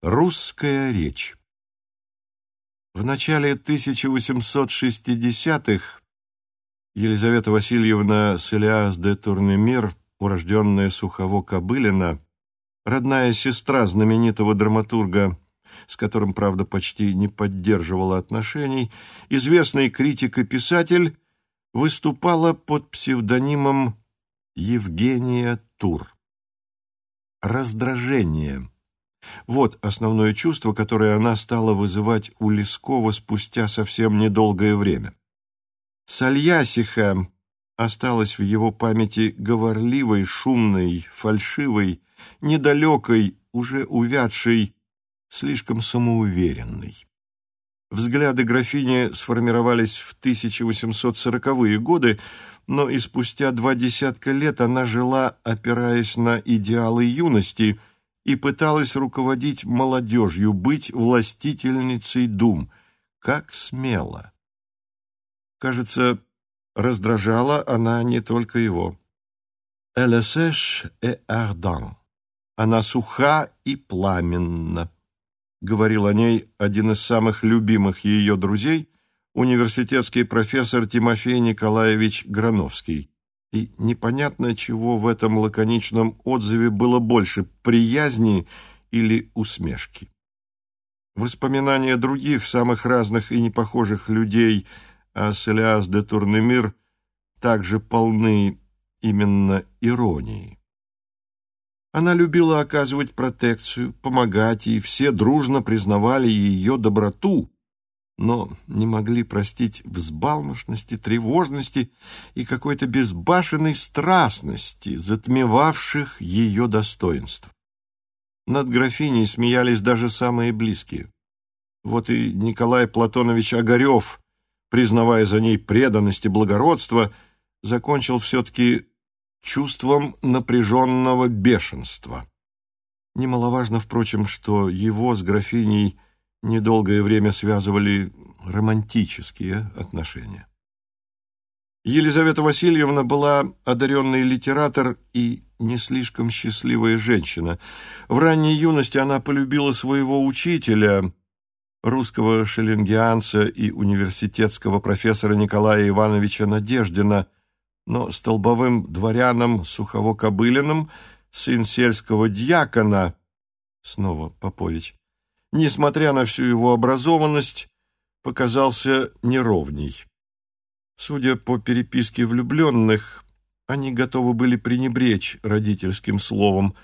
Русская речь В начале 1860-х Елизавета Васильевна Селиас де Турнемир, урожденная Сухово-Кобылина, родная сестра знаменитого драматурга, с которым, правда, почти не поддерживала отношений, известный критик и писатель, выступала под псевдонимом Евгения Тур. Раздражение – вот основное чувство, которое она стала вызывать у Лескова спустя совсем недолгое время. Сальясиха осталась в его памяти говорливой, шумной, фальшивой, недалекой, уже увядшей, слишком самоуверенной. Взгляды графини сформировались в 1840-е годы, но и спустя два десятка лет она жила, опираясь на идеалы юности – и пыталась руководить молодежью, быть властительницей дум. Как смело! Кажется, раздражала она не только его. «Elle sèche et ardent» — «Она суха и пламенна», — говорил о ней один из самых любимых ее друзей, университетский профессор Тимофей Николаевич Грановский и непонятно, чего в этом лаконичном отзыве было больше – приязни или усмешки. Воспоминания других, самых разных и непохожих людей о Селиас де Турнемир также полны именно иронии. Она любила оказывать протекцию, помогать, и все дружно признавали ее доброту, но не могли простить взбалмошности, тревожности и какой-то безбашенной страстности, затмевавших ее достоинств. Над графиней смеялись даже самые близкие. Вот и Николай Платонович Огарев, признавая за ней преданность и благородство, закончил все-таки чувством напряженного бешенства. Немаловажно, впрочем, что его с графиней – недолгое время связывали романтические отношения. Елизавета Васильевна была одаренный литератор и не слишком счастливая женщина. В ранней юности она полюбила своего учителя, русского шеллингианца и университетского профессора Николая Ивановича Надеждина, но столбовым дворяном Сухово-Кобылиным, сын сельского дьякона, снова Попович, несмотря на всю его образованность, показался неровней. Судя по переписке влюбленных, они готовы были пренебречь родительским словом.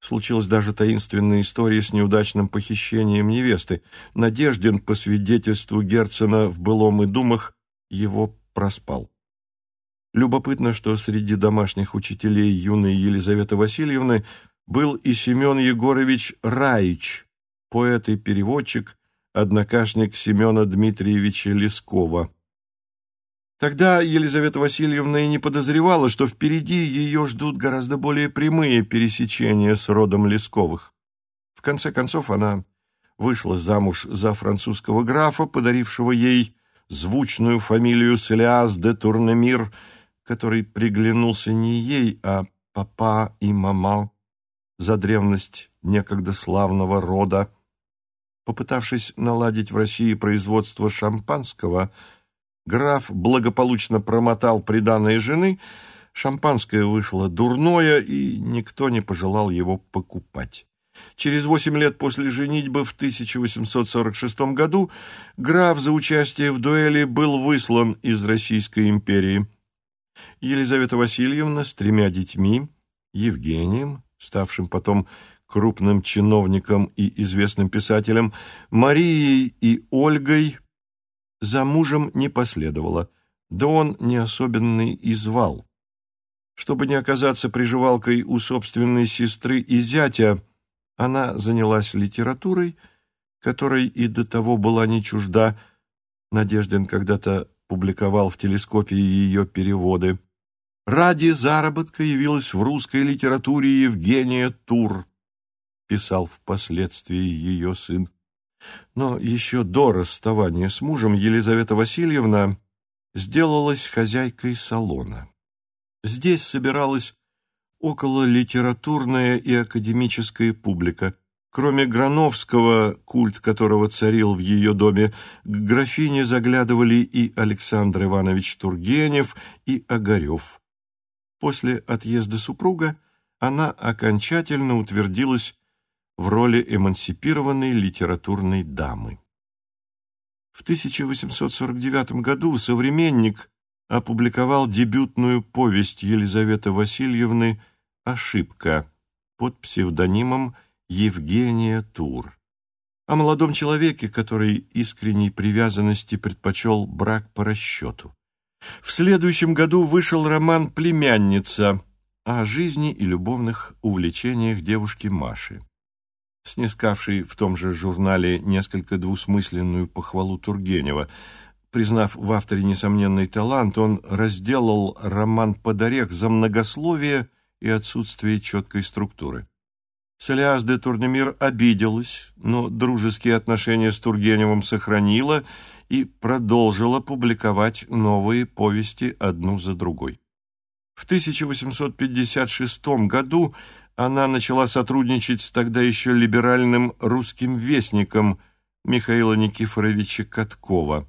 Случилась даже таинственная история с неудачным похищением невесты. Надеждин, по свидетельству Герцена в «Былом и думах», его проспал. Любопытно, что среди домашних учителей юной Елизаветы Васильевны был и Семен Егорович Раич, поэт и переводчик, однокашник Семена Дмитриевича Лескова. Тогда Елизавета Васильевна и не подозревала, что впереди ее ждут гораздо более прямые пересечения с родом Лесковых. В конце концов, она вышла замуж за французского графа, подарившего ей звучную фамилию Селиас де Турнемир, который приглянулся не ей, а папа и мама за древность некогда славного рода. Попытавшись наладить в России производство шампанского, граф благополучно промотал приданное жены, шампанское вышло дурное, и никто не пожелал его покупать. Через восемь лет после женитьбы в 1846 году граф за участие в дуэли был выслан из Российской империи. Елизавета Васильевна с тремя детьми, Евгением, ставшим потом крупным чиновником и известным писателем, Марией и Ольгой за мужем не последовало, да он не особенный и звал. Чтобы не оказаться приживалкой у собственной сестры и зятя, она занялась литературой, которой и до того была не чужда. Надеждин когда-то публиковал в телескопе ее переводы. Ради заработка явилась в русской литературе Евгения Тур писал впоследствии ее сын. Но еще до расставания с мужем Елизавета Васильевна сделалась хозяйкой салона. Здесь собиралась около литературная и академическая публика. Кроме Грановского, культ которого царил в ее доме, к графине заглядывали и Александр Иванович Тургенев, и Огарев. После отъезда супруга она окончательно утвердилась в роли эмансипированной литературной дамы. В 1849 году «Современник» опубликовал дебютную повесть Елизаветы Васильевны «Ошибка» под псевдонимом Евгения Тур. О молодом человеке, который искренней привязанности предпочел брак по расчету. В следующем году вышел роман «Племянница» о жизни и любовных увлечениях девушки Маши. Снискавший в том же журнале несколько двусмысленную похвалу Тургенева, признав в авторе несомненный талант, он разделал роман под орех за многословие и отсутствие четкой структуры. Солиас де Турнемир обиделась, но дружеские отношения с Тургеневым сохранила и продолжила публиковать новые повести одну за другой. В 1856 году она начала сотрудничать с тогда еще либеральным русским вестником Михаила Никифоровича Каткова.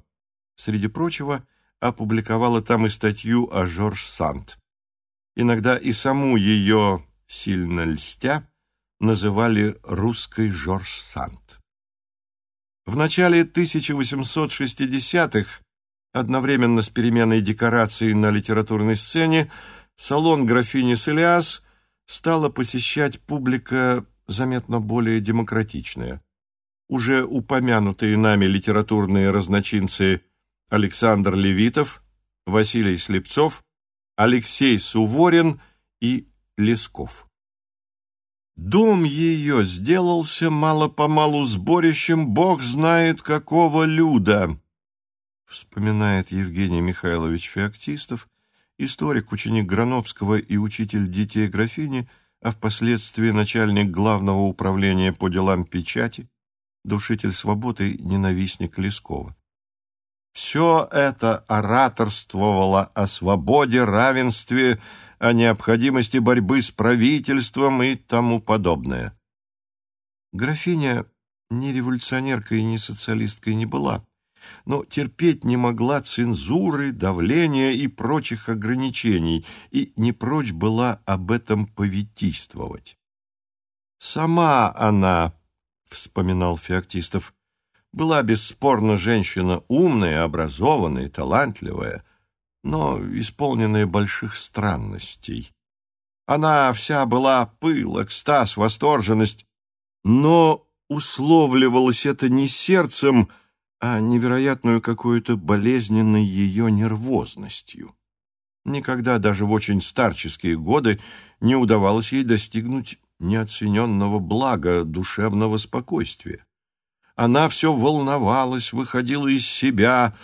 Среди прочего, опубликовала там и статью о Жорж Санд. Иногда и саму ее, сильно льстя, называли русской Жорж Санд. В начале 1860-х, одновременно с переменой декораций на литературной сцене, салон графини Селиас стала посещать публика заметно более демократичная. Уже упомянутые нами литературные разночинцы Александр Левитов, Василий Слепцов, Алексей Суворин и Лесков. Дом ее сделался мало-помалу сборищем бог знает какого люда, вспоминает Евгений Михайлович Феоктистов, историк, ученик Грановского и учитель детей графини, а впоследствии начальник главного управления по делам печати, душитель свободы, ненавистник Лескова. Все это ораторствовало о свободе, равенстве, о необходимости борьбы с правительством и тому подобное. Графиня ни революционеркой, ни социалисткой не была, но терпеть не могла цензуры, давления и прочих ограничений, и не прочь была об этом повитийствовать. «Сама она», — вспоминал Феоктистов, — «была бесспорно женщина умная, образованная, талантливая, но исполненная больших странностей. Она вся была пыл, экстаз, восторженность, но условливалось это не сердцем, а невероятную какую-то болезненной ее нервозностью. Никогда даже в очень старческие годы не удавалось ей достигнуть неоцененного блага, душевного спокойствия. Она все волновалась, выходила из себя,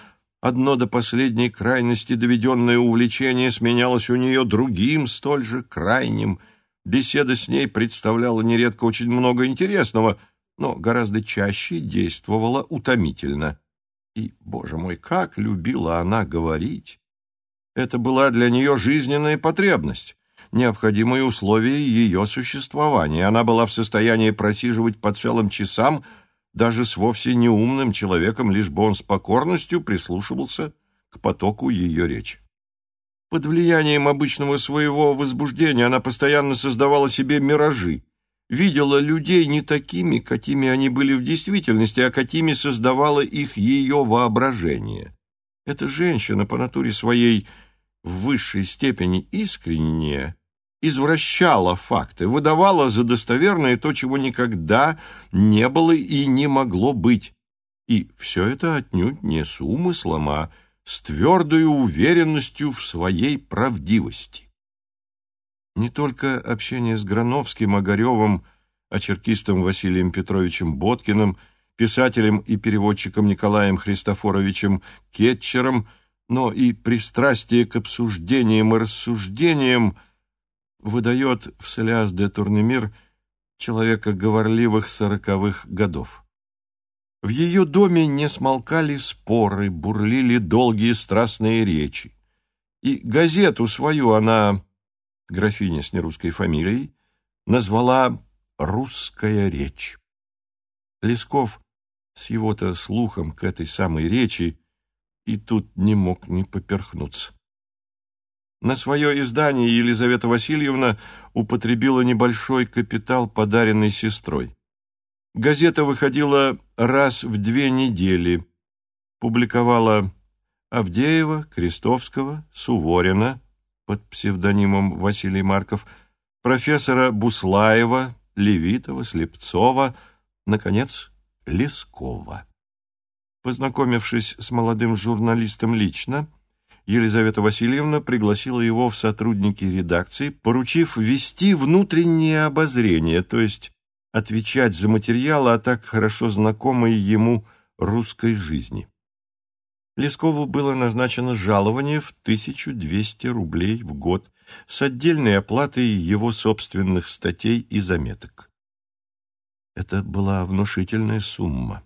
Одно до последней крайности доведенное увлечение сменялось у нее другим, столь же крайним. Беседа с ней представляла нередко очень много интересного, но гораздо чаще действовала утомительно. И, боже мой, как любила она говорить! Это была для нее жизненная потребность, необходимое условие ее существования. Она была в состоянии просиживать по целым часам – даже с вовсе неумным человеком, лишь бы он с покорностью прислушивался к потоку ее речи. Под влиянием обычного своего возбуждения она постоянно создавала себе миражи, видела людей не такими, какими они были в действительности, а какими создавало их ее воображение. Эта женщина по натуре своей в высшей степени искренняя, извращала факты, выдавала за достоверное то, чего никогда не было и не могло быть. И все это отнюдь не с умыслом, а с твердой уверенностью в своей правдивости. Не только общение с Грановским, Огаревым, очеркистом Василием Петровичем Боткиным, писателем и переводчиком Николаем Христофоровичем Кетчером, но и пристрастие к обсуждениям и рассуждениям – выдает в Селиас де Турнемир человека говорливых сороковых годов. В ее доме не смолкали споры, бурлили долгие страстные речи. И газету свою она, графиня с нерусской фамилией, назвала «Русская речь». Лесков с его-то слухом к этой самой речи и тут не мог не поперхнуться. На свое издание Елизавета Васильевна употребила небольшой капитал, подаренный сестрой. Газета выходила раз в две недели, публиковала Авдеева, Крестовского, Суворина под псевдонимом Василий Марков, профессора Буслаева, Левитова, Слепцова, наконец, Лескова. Познакомившись с молодым журналистом лично, Елизавета Васильевна пригласила его в сотрудники редакции, поручив вести внутреннее обозрение, то есть отвечать за материалы о так хорошо знакомой ему русской жизни. Лескову было назначено жалование в 1200 рублей в год с отдельной оплатой его собственных статей и заметок. Это была внушительная сумма.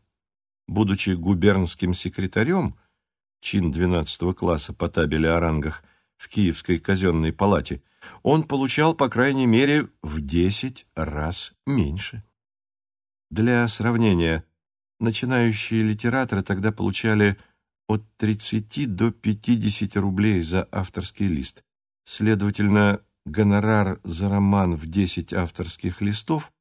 Будучи губернским секретарем, чин 12 класса по табели о рангах в Киевской казенной палате, он получал, по крайней мере, в 10 раз меньше. Для сравнения, начинающие литераторы тогда получали от 30 до 50 рублей за авторский лист. Следовательно, гонорар за роман в 10 авторских листов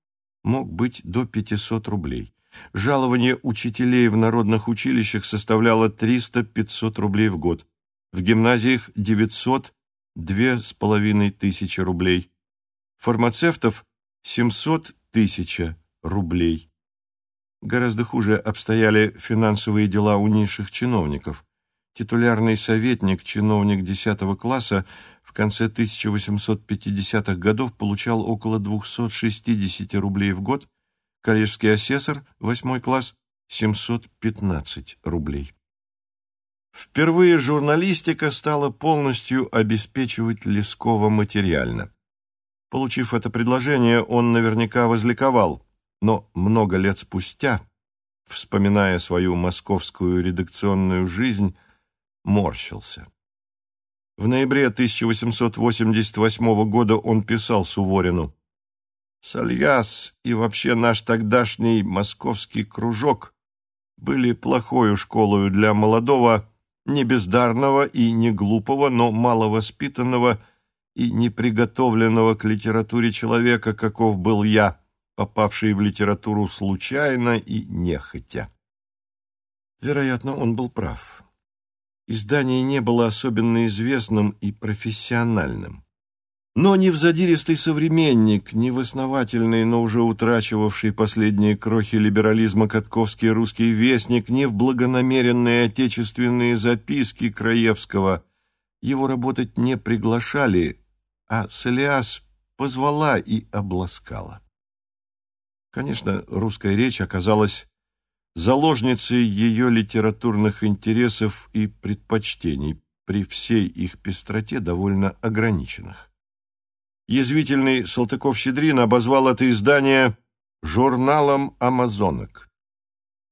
мог быть до 500 рублей. Жалование учителей в народных училищах составляло 300-500 рублей в год, в гимназиях 900 – половиной тысячи рублей, фармацевтов – 700 тысяч рублей. Гораздо хуже обстояли финансовые дела у низших чиновников. Титулярный советник, чиновник 10 класса, в конце 1850-х годов получал около 260 рублей в год, коллежский асессор, 8 класс, 715 рублей. Впервые журналистика стала полностью обеспечивать Лескова материально. Получив это предложение, он наверняка возликовал но много лет спустя, вспоминая свою московскую редакционную жизнь, морщился. В ноябре 1888 года он писал Суворину «Сальяс и вообще наш тогдашний московский кружок были плохою школою для молодого, не бездарного и не глупого, но маловоспитанного и неприготовленного к литературе человека, каков был я» попавший в литературу случайно и нехотя. Вероятно, он был прав. Издание не было особенно известным и профессиональным. Но ни в задиристый современник, ни в основательный, но уже утрачивавший последние крохи либерализма Катковский русский вестник, ни в благонамеренные отечественные записки Краевского его работать не приглашали, а Солиас позвала и обласкала. Конечно, русская речь оказалась заложницей ее литературных интересов и предпочтений, при всей их пестроте довольно ограниченных. Язвительный Салтыков-Щедрин обозвал это издание «журналом амазонок».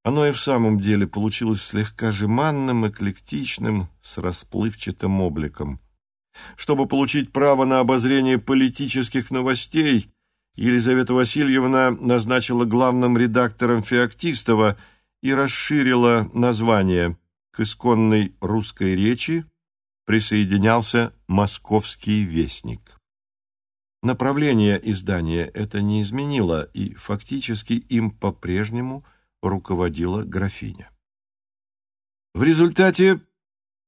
Оно и в самом деле получилось слегка жеманным, эклектичным, с расплывчатым обликом. Чтобы получить право на обозрение политических новостей, Елизавета Васильевна назначила главным редактором Феоктистова и расширила название к исконной русской речи присоединялся «Московский вестник». Направление издания это не изменило, и фактически им по-прежнему руководила графиня. В результате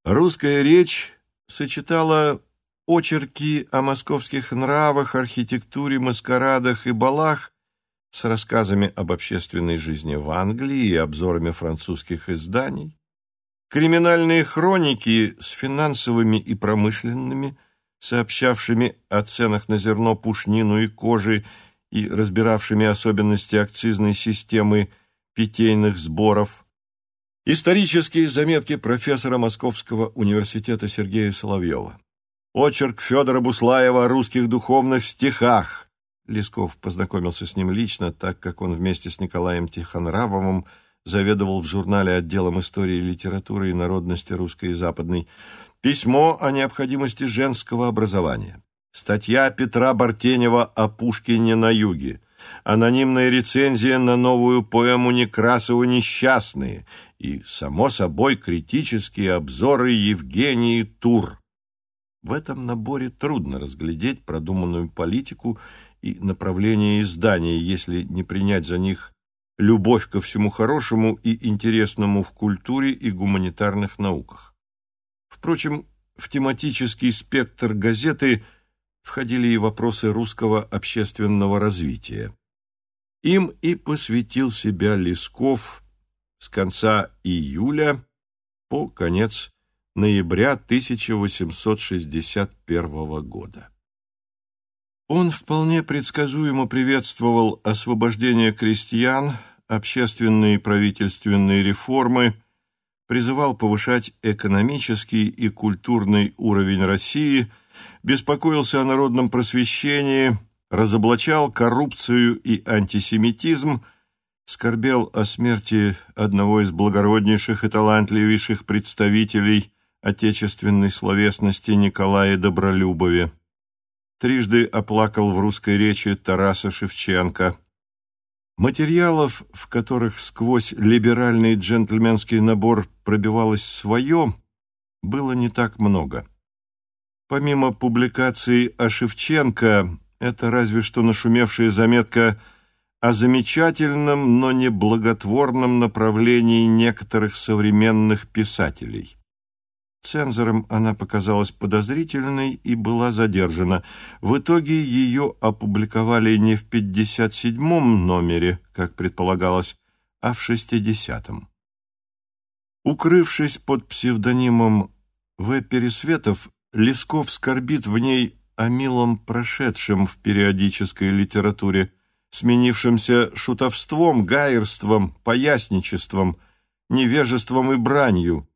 русская речь сочетала очерки о московских нравах, архитектуре, маскарадах и балах с рассказами об общественной жизни в Англии и обзорами французских изданий, криминальные хроники с финансовыми и промышленными, сообщавшими о ценах на зерно, пушнину и кожи и разбиравшими особенности акцизной системы питейных сборов, исторические заметки профессора Московского университета Сергея Соловьева. Очерк Федора Буслаева о русских духовных стихах. Лесков познакомился с ним лично, так как он вместе с Николаем Тихонравовым заведовал в журнале отделом истории литературы и народности русской и западной. Письмо о необходимости женского образования. Статья Петра Бартенева о Пушкине на юге. анонимная рецензия на новую поэму Некрасова «Несчастные» и, само собой, критические обзоры Евгении Тур. В этом наборе трудно разглядеть продуманную политику и направление издания, если не принять за них любовь ко всему хорошему и интересному в культуре и гуманитарных науках. Впрочем, в тематический спектр газеты входили и вопросы русского общественного развития. Им и посвятил себя Лесков с конца июля по конец ноября 1861 года. Он вполне предсказуемо приветствовал освобождение крестьян, общественные и правительственные реформы, призывал повышать экономический и культурный уровень России, беспокоился о народном просвещении, разоблачал коррупцию и антисемитизм, скорбел о смерти одного из благороднейших и талантливейших представителей отечественной словесности Николая Добролюбове трижды оплакал в русской речи Тараса Шевченко. Материалов, в которых сквозь либеральный джентльменский набор пробивалось свое, было не так много. Помимо публикаций о Шевченко, это разве что нашумевшая заметка о замечательном, но не благотворном направлении некоторых современных писателей. Цензором она показалась подозрительной и была задержана. В итоге ее опубликовали не в 57-м номере, как предполагалось, а в 60-м. Укрывшись под псевдонимом В. Пересветов, Лесков скорбит в ней о милом прошедшем в периодической литературе, сменившемся шутовством, гаерством, поясничеством, невежеством и бранью,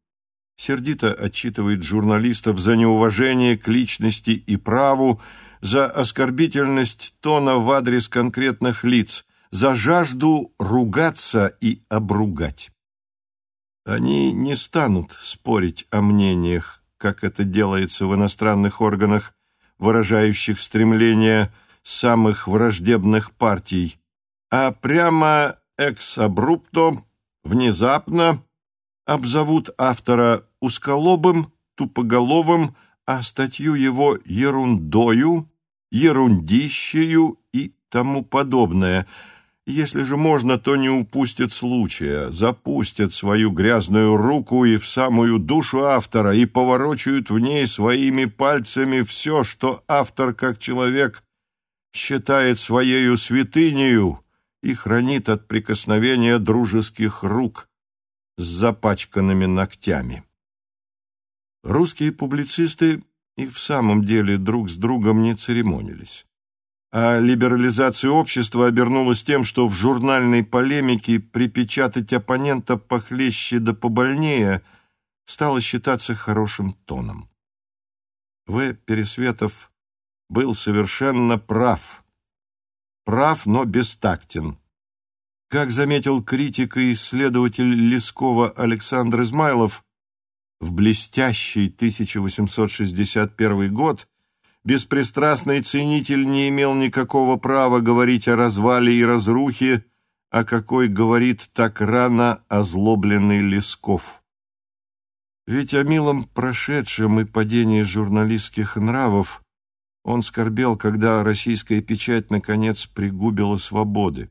сердито отчитывает журналистов за неуважение к личности и праву, за оскорбительность тона в адрес конкретных лиц, за жажду ругаться и обругать. Они не станут спорить о мнениях, как это делается в иностранных органах, выражающих стремления самых враждебных партий, а прямо экс-абрупто, внезапно, обзовут автора узколобым, тупоголовым, а статью его ерундою, ерундищею и тому подобное. Если же можно, то не упустят случая, запустят свою грязную руку и в самую душу автора и поворочают в ней своими пальцами все, что автор, как человек, считает своею святынею и хранит от прикосновения дружеских рук с запачканными ногтями. Русские публицисты и в самом деле друг с другом не церемонились. А либерализация общества обернулась тем, что в журнальной полемике припечатать оппонента похлеще да побольнее стало считаться хорошим тоном. В. Пересветов был совершенно прав. Прав, но бестактен. Как заметил критик и исследователь Лескова Александр Измайлов, в блестящий 1861 год беспристрастный ценитель не имел никакого права говорить о развале и разрухе, о какой говорит так рано озлобленный Лесков. Ведь о милом прошедшем и падении журналистских нравов он скорбел, когда российская печать наконец пригубила свободы.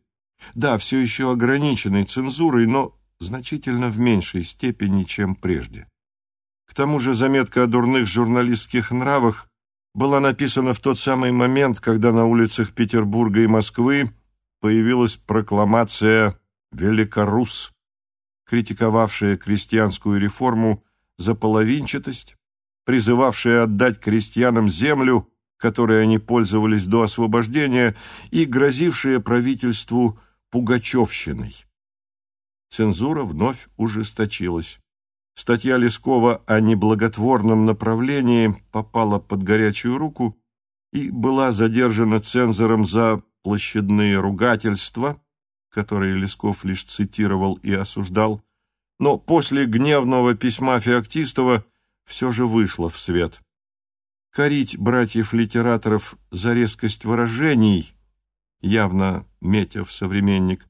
Да, все еще ограниченной цензурой, но значительно в меньшей степени, чем прежде. К тому же заметка о дурных журналистских нравах была написана в тот самый момент, когда на улицах Петербурга и Москвы появилась прокламация «Великорус», критиковавшая крестьянскую реформу за половинчатость, призывавшая отдать крестьянам землю, которой они пользовались до освобождения, и грозившая правительству Пугачевщиной. Цензура вновь ужесточилась. Статья Лескова о неблаготворном направлении попала под горячую руку и была задержана цензором за площадные ругательства, которые Лесков лишь цитировал и осуждал, но после гневного письма Феоктистова все же вышла в свет. Корить братьев-литераторов за резкость выражений явно метя в современник,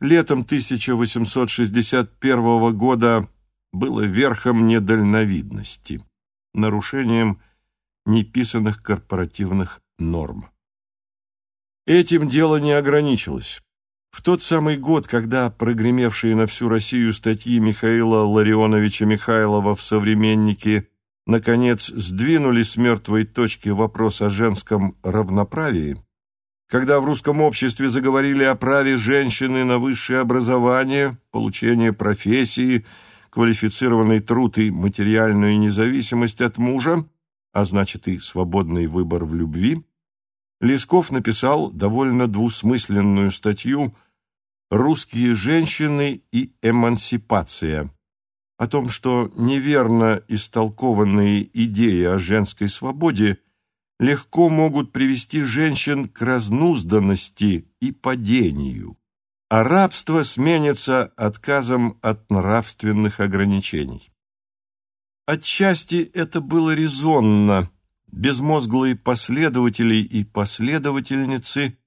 летом 1861 года было верхом недальновидности, нарушением неписанных корпоративных норм. Этим дело не ограничилось. В тот самый год, когда прогремевшие на всю Россию статьи Михаила Ларионовича Михайлова в «Современнике» наконец сдвинули с мертвой точки вопрос о женском равноправии, когда в русском обществе заговорили о праве женщины на высшее образование, получение профессии, квалифицированный труд и материальную независимость от мужа, а значит и свободный выбор в любви, Лесков написал довольно двусмысленную статью «Русские женщины и эмансипация», о том, что неверно истолкованные идеи о женской свободе легко могут привести женщин к разнузданности и падению, а рабство сменится отказом от нравственных ограничений. Отчасти это было резонно, безмозглые последователи и последовательницы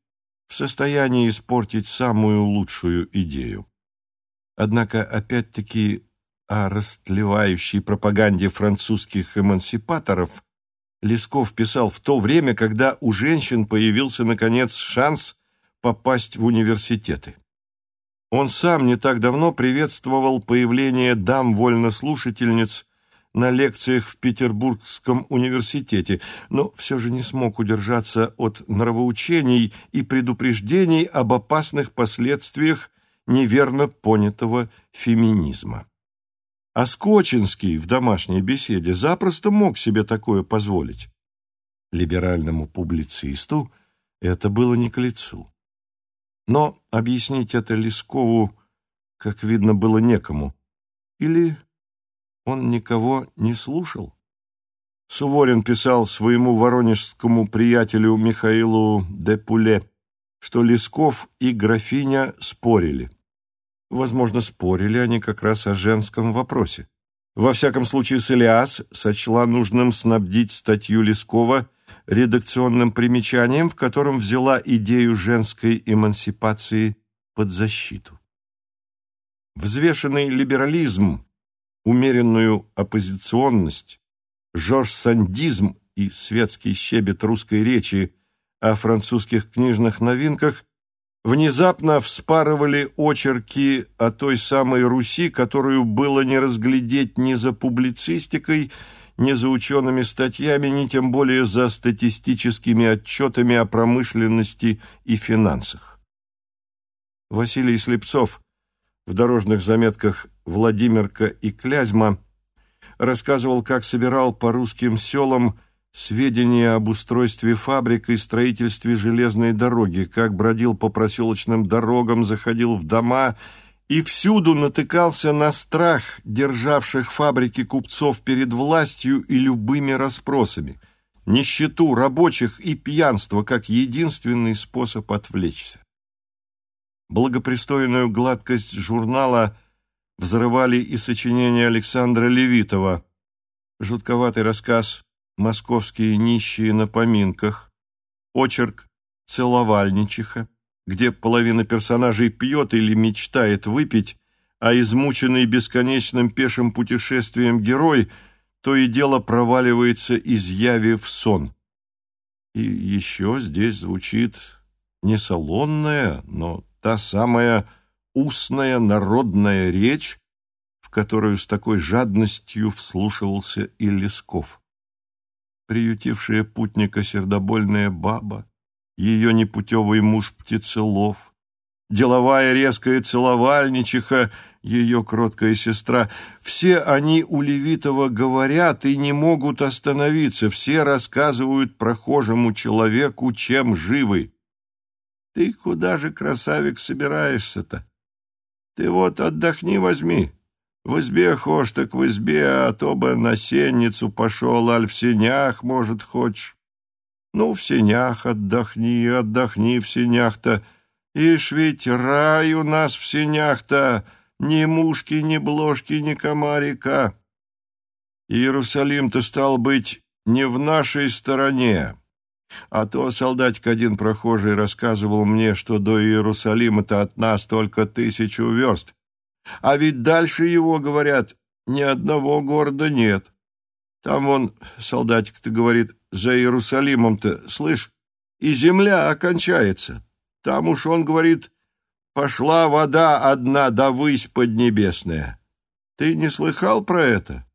в состоянии испортить самую лучшую идею. Однако, опять-таки, о растлевающей пропаганде французских эмансипаторов Лесков писал в то время, когда у женщин появился, наконец, шанс попасть в университеты. Он сам не так давно приветствовал появление дам-вольнослушательниц на лекциях в Петербургском университете, но все же не смог удержаться от нравоучений и предупреждений об опасных последствиях неверно понятого феминизма. А Скочинский в домашней беседе запросто мог себе такое позволить. Либеральному публицисту это было не к лицу. Но объяснить это Лескову, как видно, было некому. Или он никого не слушал. Суворин писал своему воронежскому приятелю Михаилу де Пуле, что Лесков и графиня спорили. Возможно, спорили они как раз о женском вопросе. Во всяком случае, Селиас сочла нужным снабдить статью Лескова редакционным примечанием, в котором взяла идею женской эмансипации под защиту. Взвешенный либерализм умеренную оппозиционность, жорж-сандизм и светский щебет русской речи о французских книжных новинках внезапно вспарывали очерки о той самой Руси, которую было не разглядеть ни за публицистикой, ни за учеными статьями, ни тем более за статистическими отчетами о промышленности и финансах. Василий Слепцов в дорожных заметках Владимирка и Клязьма рассказывал, как собирал по русским селам сведения об устройстве фабрик и строительстве железной дороги, как бродил по проселочным дорогам, заходил в дома и всюду натыкался на страх державших фабрики купцов перед властью и любыми расспросами, нищету рабочих и пьянство как единственный способ отвлечься. Благопристойную гладкость журнала – взрывали и сочинения Александра Левитова, жутковатый рассказ «Московские нищие на поминках», очерк «Целовальничиха», где половина персонажей пьет или мечтает выпить, а измученный бесконечным пешим путешествием герой то и дело проваливается из яви в сон. И еще здесь звучит не салонная, но та самая устная народная речь, в которую с такой жадностью вслушивался и Лесков. Приютившая путника сердобольная баба, ее непутевый муж птицелов, деловая резкая целовальничиха, ее кроткая сестра, все они у Левитова говорят и не могут остановиться, все рассказывают прохожему человеку, чем живы. Ты куда же, красавик, собираешься-то? Ты вот отдохни возьми. В избе хошь, так в избе, а то бы на сенницу пошел, аль в сенях, может, хочешь. Ну, в сенях отдохни, отдохни в сенях-то. Ишь ведь рай у нас в сенях-то, ни мушки, ни бложки, ни комарика. Иерусалим-то стал быть не в нашей стороне. А то солдатик один прохожий рассказывал мне, что до Иерусалима-то от нас только тысячу верст. А ведь дальше его, говорят, ни одного города нет. Там вон, солдатик-то говорит, за Иерусалимом-то, слышь, и земля окончается. Там уж он говорит, пошла вода одна да высь поднебесная. Ты не слыхал про это?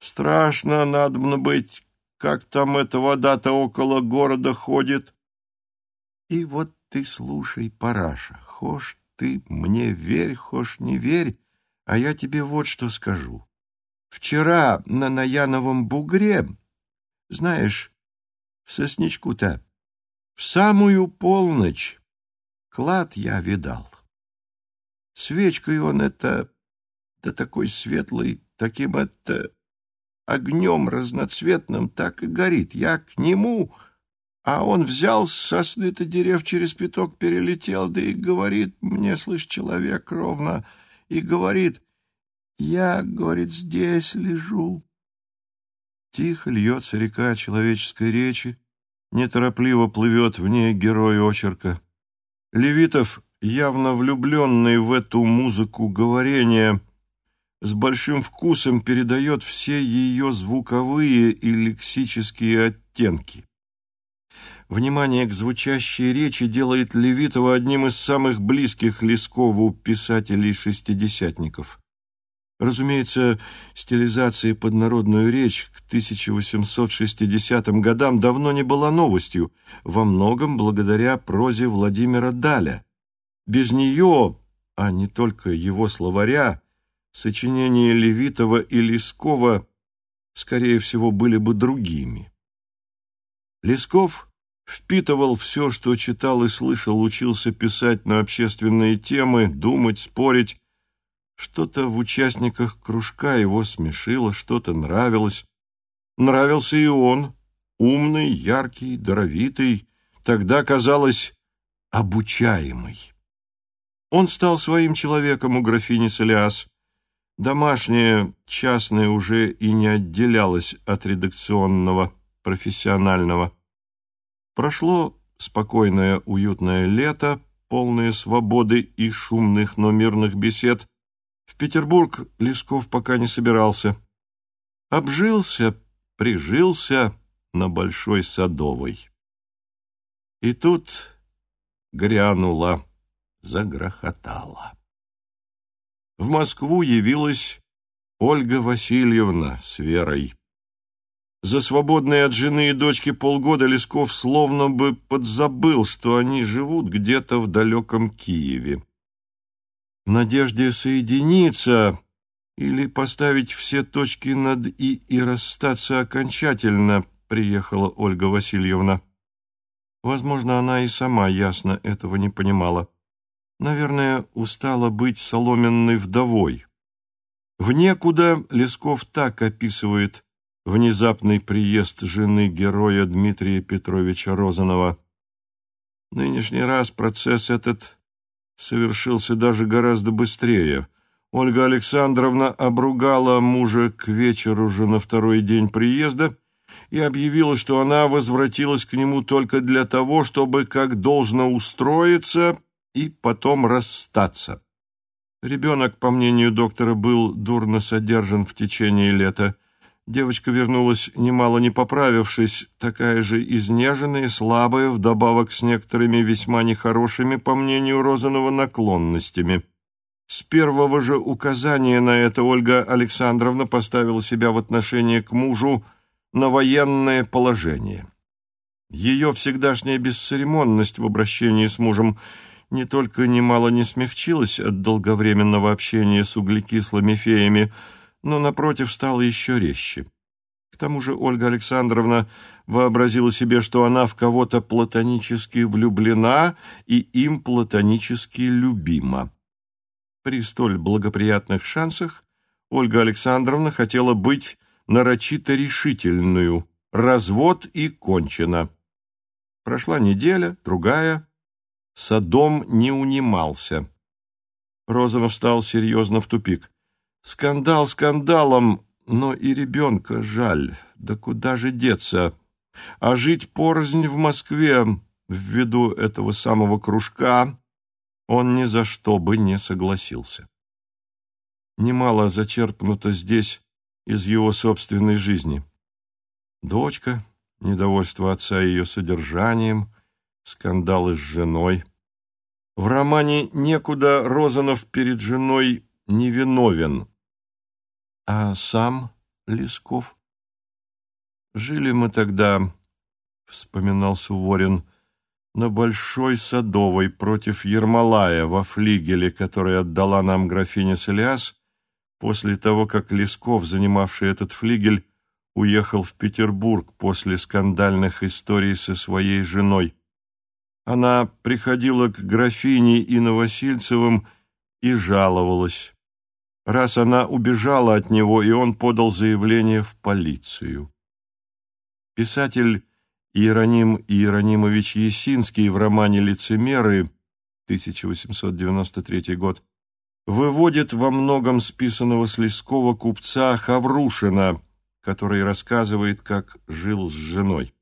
Страшно надобно быть, как там эта вода-то около города ходит. И вот ты слушай, параша, хошь ты мне верь, хошь не верь, а я тебе вот что скажу. Вчера на Наяновом бугре, знаешь, в сосничку-то, в самую полночь клад я видал. Свечкой он это, да такой светлый, таким это огнем разноцветным так и горит. Я к нему, а он взял с сосны-то дерев через пяток, перелетел, да и говорит мне, слышь, человек ровно, и говорит, я, говорит, здесь лежу. Тихо льется река человеческой речи, неторопливо плывет в ней герой очерка. Левитов, явно влюбленный в эту музыку говорения, с большим вкусом передает все ее звуковые и лексические оттенки. Внимание к звучащей речи делает Левитова одним из самых близких Лескову писателей-шестидесятников. Разумеется, стилизация под народную речь к 1860 годам давно не была новостью, во многом благодаря прозе Владимира Даля. Без нее, а не только его словаря, сочинения Левитова и Лескова, скорее всего, были бы другими. Лесков впитывал все, что читал и слышал, учился писать на общественные темы, думать, спорить. Что-то в участниках кружка его смешило, что-то нравилось. Нравился и он, умный, яркий, даровитый, тогда, казалось, обучаемый. Он стал своим человеком у графини Солиас, Домашнее, частное уже и не отделялось от редакционного, профессионального. Прошло спокойное, уютное лето, полное свободы и шумных, но мирных бесед. В Петербург Лесков пока не собирался. Обжился, прижился на Большой Садовой. И тут грянуло, загрохотало в Москву явилась Ольга Васильевна с Верой. За свободные от жены и дочки полгода Лесков словно бы подзабыл, что они живут где-то в далеком Киеве. В надежде соединиться или поставить все точки над «и» и расстаться окончательно, приехала Ольга Васильевна. Возможно, она и сама ясно этого не понимала. Наверное, устала быть соломенной вдовой. В некуда Лесков так описывает внезапный приезд жены героя Дмитрия Петровича Розанова. Нынешний раз процесс этот совершился даже гораздо быстрее. Ольга Александровна обругала мужа к вечеру же на второй день приезда и объявила, что она возвратилась к нему только для того, чтобы, как должно устроиться, и потом расстаться. Ребенок, по мнению доктора, был дурно содержан в течение лета. Девочка вернулась, немало не поправившись, такая же изнеженная, слабая, вдобавок с некоторыми весьма нехорошими, по мнению Розанова, наклонностями. С первого же указания на это Ольга Александровна поставила себя в отношении к мужу на военное положение. Ее всегдашняя бесцеремонность в обращении с мужем – не только немало не смягчилась от долговременного общения с углекислыми феями, но, напротив, стала еще резче. К тому же Ольга Александровна вообразила себе, что она в кого-то платонически влюблена и им платонически любима. При столь благоприятных шансах Ольга Александровна хотела быть нарочито решительную. Развод и кончено. Прошла неделя, другая — Садом не унимался. Розанов стал серьезно в тупик. Скандал скандалом, но и ребенка жаль. Да куда же деться? а жить порознь в Москве ввиду этого самого кружка он ни за что бы не согласился. Немало зачерпнуто здесь из его собственной жизни. Дочка, недовольство отца ее содержанием, скандалы с женой. В романе «Некуда» Розанов перед женой невиновен. А сам Лесков? Жили мы тогда, вспоминал Суворин, на Большой Садовой против Ермолая во флигеле, который отдала нам графиня Селиас, после того, как Лесков, занимавший этот флигель, уехал в Петербург после скандальных историй со своей женой. Она приходила к графине и Новосильцевым и жаловалась. Раз она убежала от него, и он подал заявление в полицию. Писатель Иероним Иеронимович Есинский в романе «Лицемеры» 1893 год выводит во многом списанного с Лескова купца Хаврушина, который рассказывает, как жил с женой.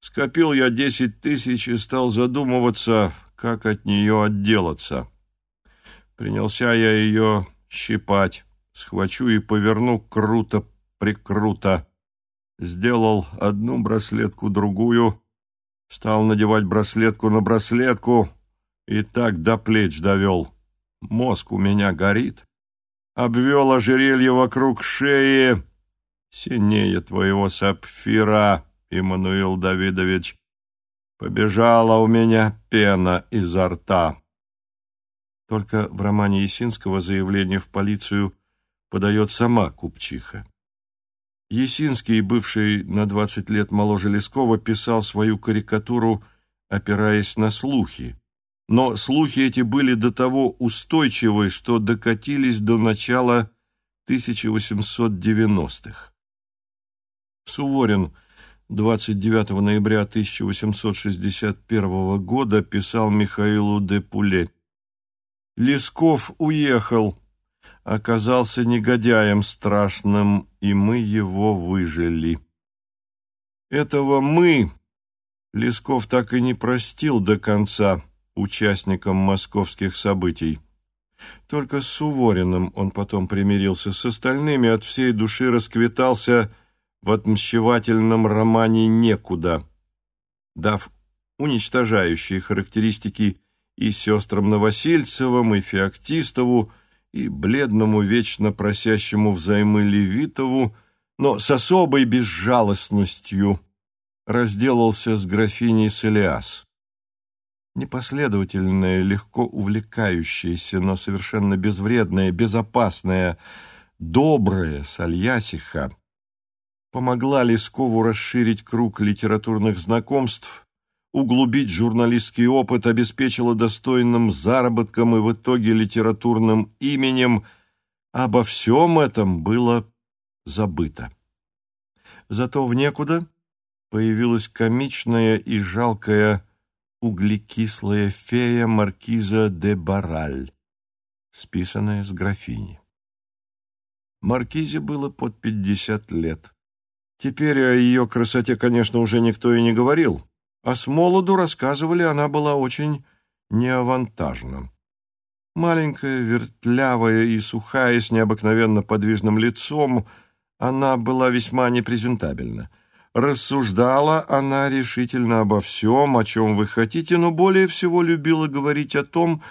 Скопил я десять тысяч и стал задумываться, как от нее отделаться. Принялся я ее щипать, схвачу и поверну круто-прикруто. Сделал одну браслетку, другую, стал надевать браслетку на браслетку и так до плеч довел. Мозг у меня горит. Обвел ожерелье вокруг шеи, синее твоего сапфира, Иммануил Давидович. Побежала у меня пена изо рта. Только в романе Есинского заявление в полицию подает сама купчиха. Есинский, бывший на двадцать лет моложе Лескова, писал свою карикатуру, опираясь на слухи. Но слухи эти были до того устойчивы, что докатились до начала 1890-х. Суворин 29 ноября 1861 года писал Михаилу де Пуле Лесков уехал, оказался негодяем страшным, и мы его выжили. Этого мы Лесков так и не простил до конца участникам московских событий. Только с Сувориным он потом примирился, с остальными от всей души расквитался в отмщевательном романе «Некуда», дав уничтожающие характеристики и сестрам Новосельцевым, и Феоктистову, и бледному, вечно просящему взаймы Левитову, но с особой безжалостностью разделался с графиней Селиас. Непоследовательная, легко увлекающаяся, но совершенно безвредная, безопасная, добрая Сальясиха помогла Лескову расширить круг литературных знакомств углубить журналистский опыт, обеспечила достойным заработком и в итоге литературным именем, обо всем этом было забыто. Зато в некуда появилась комичная и жалкая углекислая фея маркиза де Бараль, списанная с графини. Маркизе было под пятьдесят лет. Теперь о ее красоте, конечно, уже никто и не говорил, а с молоду рассказывали, она была очень неавантажна. Маленькая, вертлявая и сухая, с необыкновенно подвижным лицом, она была весьма непрезентабельна. Рассуждала она решительно обо всем, о чем вы хотите, но более всего любила говорить о том,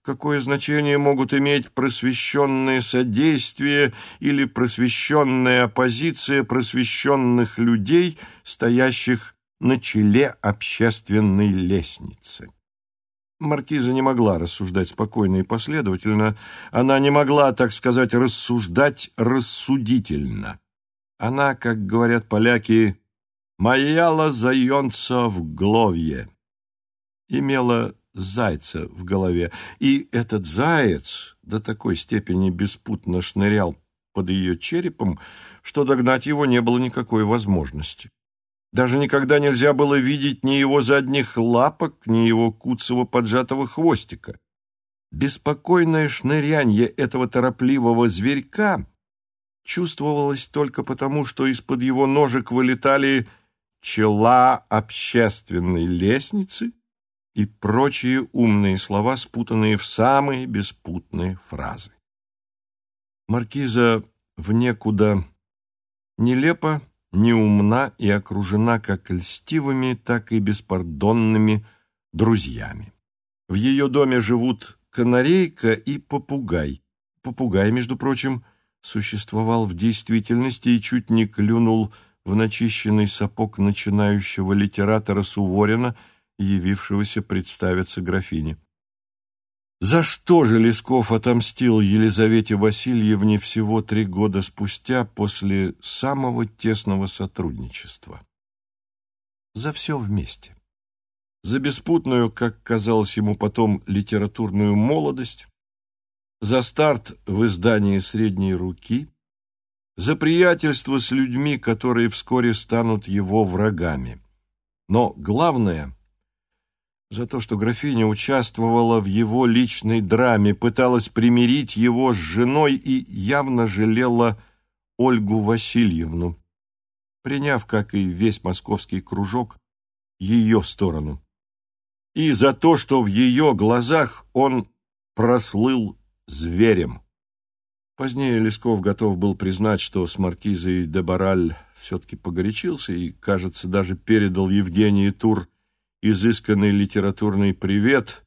какое значение могут иметь просвещенное содействие или просвещенная оппозиция просвещенных людей, стоящих на челе общественной лестницы. Маркиза не могла рассуждать спокойно и последовательно, она не могла, так сказать, рассуждать рассудительно. Она, как говорят поляки, «маяла заенца в голове», имела зайца в голове, и этот заяц до такой степени беспутно шнырял под ее черепом, что догнать его не было никакой возможности. Даже никогда нельзя было видеть ни его задних лапок, ни его куцого поджатого хвостика. Беспокойное шнырянье этого торопливого зверька чувствовалось только потому, что из-под его ножек вылетали чела общественной лестницы и прочие умные слова, спутанные в самые беспутные фразы. Маркиза в некуда нелепо, неумна и окружена как льстивыми, так и беспардонными друзьями. В ее доме живут канарейка и попугай. Попугай, между прочим, существовал в действительности и чуть не клюнул в начищенный сапог начинающего литератора Суворина, явившегося представиться графине. За что же Лесков отомстил Елизавете Васильевне всего три года спустя после самого тесного сотрудничества? За все вместе. За беспутную, как казалось ему потом, литературную молодость, за старт в издании «Средней руки», за приятельство с людьми, которые вскоре станут его врагами. Но главное — за то, что графиня участвовала в его личной драме, пыталась примирить его с женой и явно жалела Ольгу Васильевну, приняв, как и весь московский кружок, ее сторону. И за то, что в ее глазах он прослыл зверем. Позднее Лесков готов был признать, что с маркизой де Бараль все-таки погорячился и, кажется, даже передал Евгении Тур изысканный литературный привет,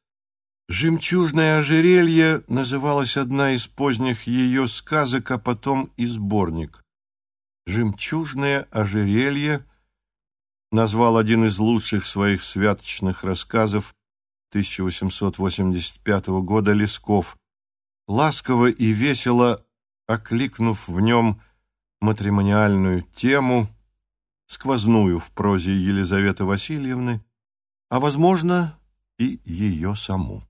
«Жемчужное ожерелье» называлась одна из поздних ее сказок, а потом и сборник. «Жемчужное ожерелье» назвал один из лучших своих святочных рассказов 1885 года Лесков, ласково и весело окликнув в нем матримониальную тему, сквозную в прозе Елизаветы Васильевны, а, возможно, и ее саму.